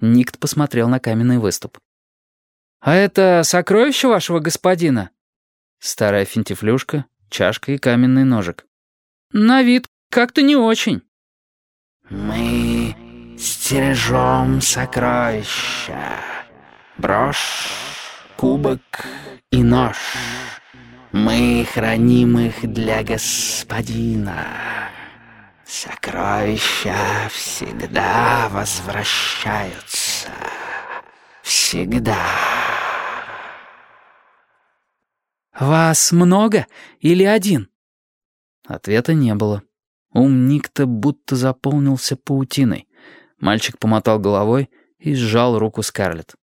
Никт посмотрел на каменный выступ. «А это сокровище вашего господина?» Старая финтифлюшка, чашка и каменный ножик. «На вид как-то не очень». «Мы стережем сокровища. Брошь, кубок и нож. Мы храним их для господина. Сокровища всегда возвращаются. Всегда». «Вас много или один?» Ответа не было. Ум Никта будто заполнился паутиной. Мальчик помотал головой и сжал руку Скарлетт.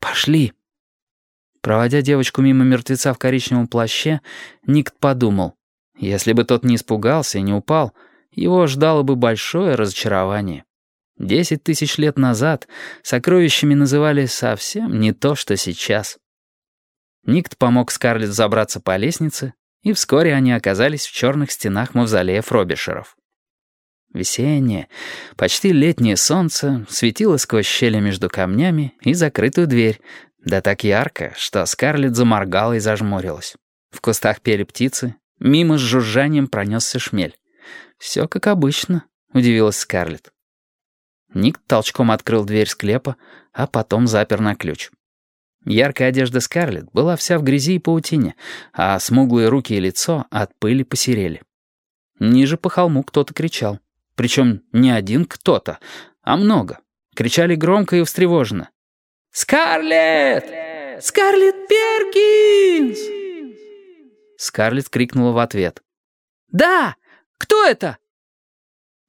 «Пошли!» Проводя девочку мимо мертвеца в коричневом плаще, Никт подумал, если бы тот не испугался и не упал, его ждало бы большое разочарование. Десять тысяч лет назад сокровищами называли совсем не то, что сейчас. Никт помог Скарлетт забраться по лестнице, и вскоре они оказались в черных стенах мавзолея Фробишеров. Весеннее, почти летнее солнце светило сквозь щели между камнями и закрытую дверь, да так ярко, что Скарлетт заморгала и зажмурилась. В кустах пели птицы, мимо с жужжанием пронесся шмель. «Все как обычно», — удивилась Скарлетт. Ник толчком открыл дверь склепа, а потом запер на ключ. Яркая одежда Скарлетт была вся в грязи и паутине, а смуглые руки и лицо от пыли посерели. Ниже по холму кто-то кричал. Причем не один кто-то, а много. Кричали громко и встревоженно. «Скарлетт! Скарлетт Перкинс!» Скарлетт крикнула в ответ. «Да! Кто это?»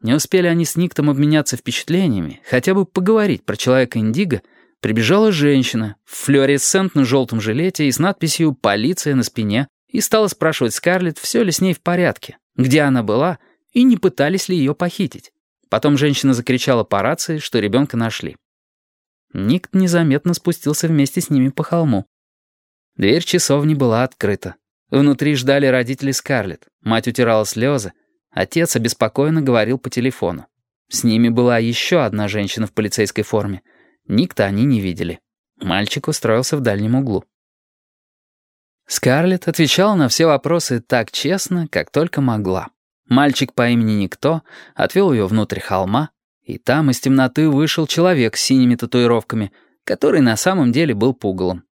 Не успели они с Никтом обменяться впечатлениями, хотя бы поговорить про человека Индиго, Прибежала женщина в флуоресцентно-желтом жилете и с надписью «Полиция» на спине и стала спрашивать Скарлетт, все ли с ней в порядке, где она была и не пытались ли ее похитить. Потом женщина закричала по рации, что ребенка нашли. Никт незаметно спустился вместе с ними по холму. Дверь часовни была открыта. Внутри ждали родители Скарлетт. Мать утирала слезы. Отец обеспокоенно говорил по телефону. С ними была еще одна женщина в полицейской форме — Никто они не видели. Мальчик устроился в дальнем углу. Скарлетт отвечала на все вопросы так честно, как только могла. Мальчик по имени Никто отвел ее внутрь холма, и там из темноты вышел человек с синими татуировками, который на самом деле был пугалом.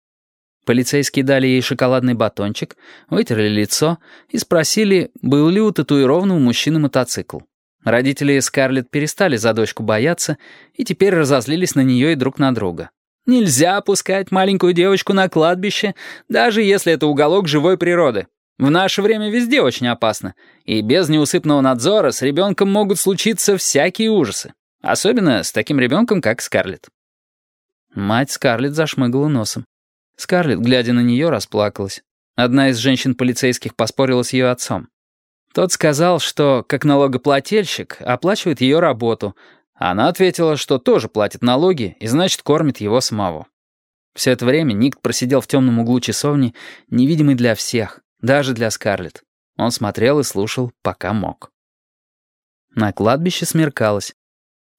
Полицейские дали ей шоколадный батончик, вытерли лицо и спросили, был ли у татуированного мужчины мотоцикл. Родители Скарлетт перестали за дочку бояться и теперь разозлились на нее и друг на друга. Нельзя опускать маленькую девочку на кладбище, даже если это уголок живой природы. В наше время везде очень опасно, и без неусыпного надзора с ребенком могут случиться всякие ужасы. Особенно с таким ребенком, как Скарлетт. Мать Скарлетт зашмыгала носом. Скарлетт, глядя на нее, расплакалась. Одна из женщин-полицейских поспорила с ее отцом. Тот сказал, что, как налогоплательщик, оплачивает ее работу. Она ответила, что тоже платит налоги и, значит, кормит его самого. Все это время Ник просидел в темном углу часовни, невидимый для всех, даже для Скарлетт. Он смотрел и слушал, пока мог. На кладбище смеркалось.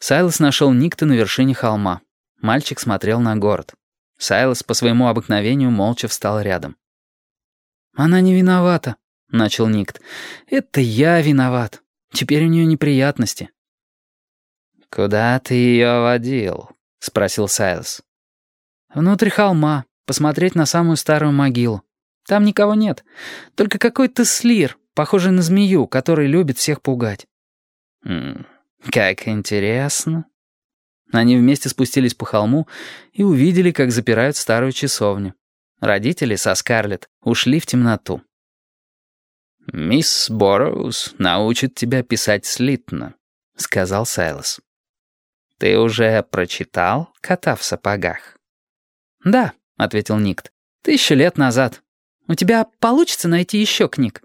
Сайлос нашел Никта на вершине холма. Мальчик смотрел на город. Сайлос по своему обыкновению молча встал рядом. «Она не виновата», — начал Никт. «Это я виноват. Теперь у нее неприятности». «Куда ты ее водил?» — спросил Сайлос. «Внутрь холма, посмотреть на самую старую могилу. Там никого нет. Только какой-то слир, похожий на змею, который любит всех пугать». «М как интересно». Они вместе спустились по холму и увидели, как запирают старую часовню. Родители со Скарлетт ушли в темноту. «Мисс Борроуз научит тебя писать слитно», — сказал Сайлос. «Ты уже прочитал «Кота в сапогах»?» «Да», — ответил Никт. «Тысячу лет назад. У тебя получится найти еще книг?»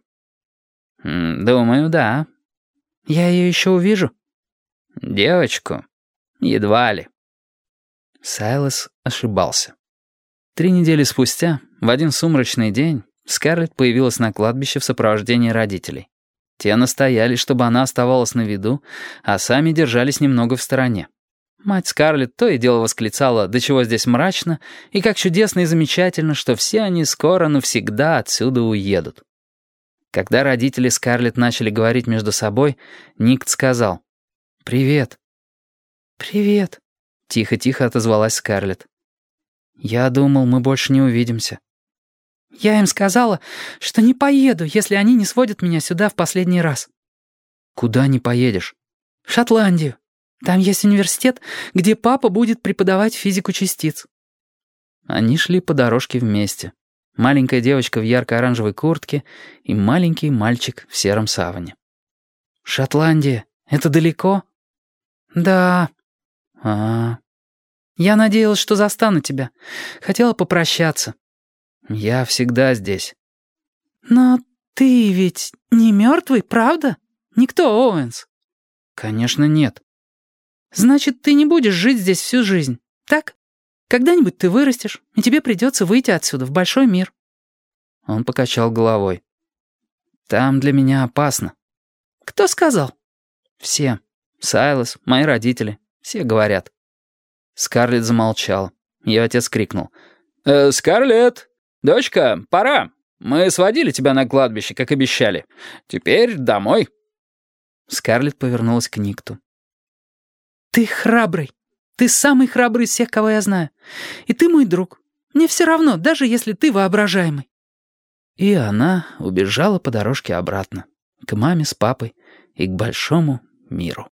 «Думаю, да». «Я ее еще увижу?» «Девочку? Едва ли». Сайлос ошибался. Три недели спустя, в один сумрачный день, Скарлетт появилась на кладбище в сопровождении родителей. Те настояли, чтобы она оставалась на виду, а сами держались немного в стороне. Мать Скарлетт то и дело восклицала, до чего здесь мрачно, и как чудесно и замечательно, что все они скоро навсегда отсюда уедут. Когда родители Скарлетт начали говорить между собой, Никт сказал «Привет». «Привет», — тихо-тихо отозвалась Скарлетт. «Я думал, мы больше не увидимся». «Я им сказала, что не поеду, если они не сводят меня сюда в последний раз». «Куда не поедешь?» «В Шотландию. Там есть университет, где папа будет преподавать физику частиц». Они шли по дорожке вместе. Маленькая девочка в ярко-оранжевой куртке и маленький мальчик в сером саване. «Шотландия? Это далеко?» «Да». А, Я надеялась, что застану тебя. Хотела попрощаться». «Я всегда здесь». «Но ты ведь не мертвый, правда? Никто, Оуэнс?» «Конечно, нет». «Значит, ты не будешь жить здесь всю жизнь, так? Когда-нибудь ты вырастешь, и тебе придется выйти отсюда в большой мир». Он покачал головой. «Там для меня опасно». «Кто сказал?» «Все. Сайлос, мои родители. Все говорят». Скарлетт замолчал. Ее отец крикнул. «Э, «Скарлетт, дочка, пора. Мы сводили тебя на кладбище, как обещали. Теперь домой». Скарлетт повернулась к Никту. «Ты храбрый. Ты самый храбрый из всех, кого я знаю. И ты мой друг. Мне все равно, даже если ты воображаемый». И она убежала по дорожке обратно, к маме с папой и к большому миру.